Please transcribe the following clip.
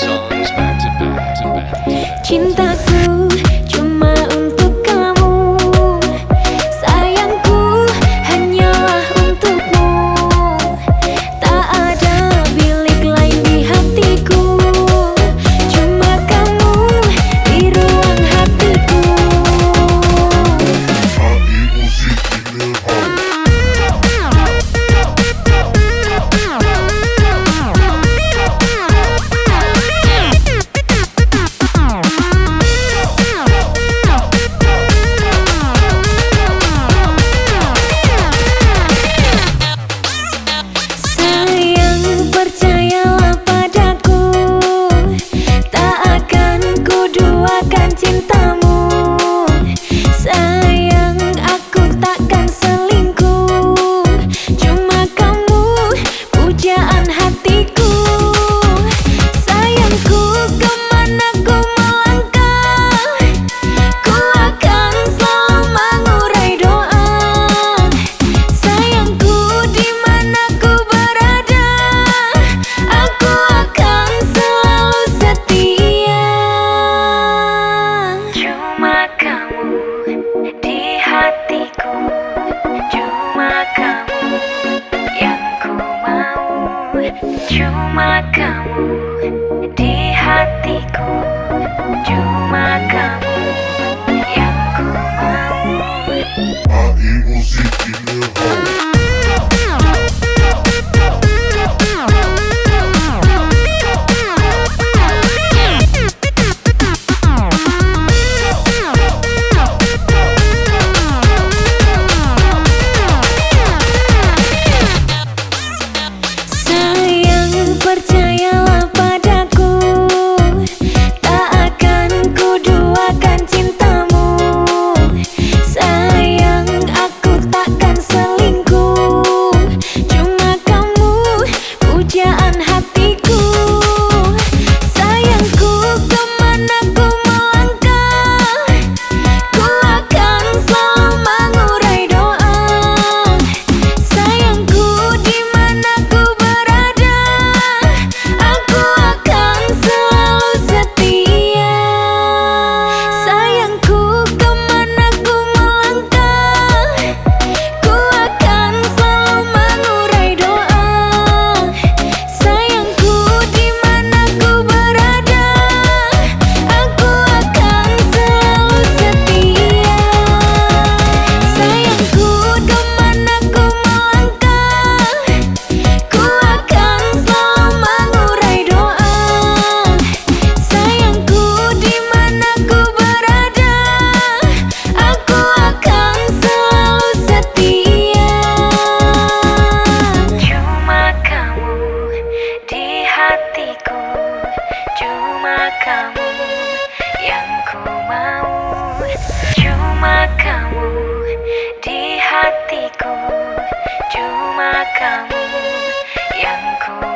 songs back to back to back. To back. Cuma kamu di hatiku. Cuma kamu yang ku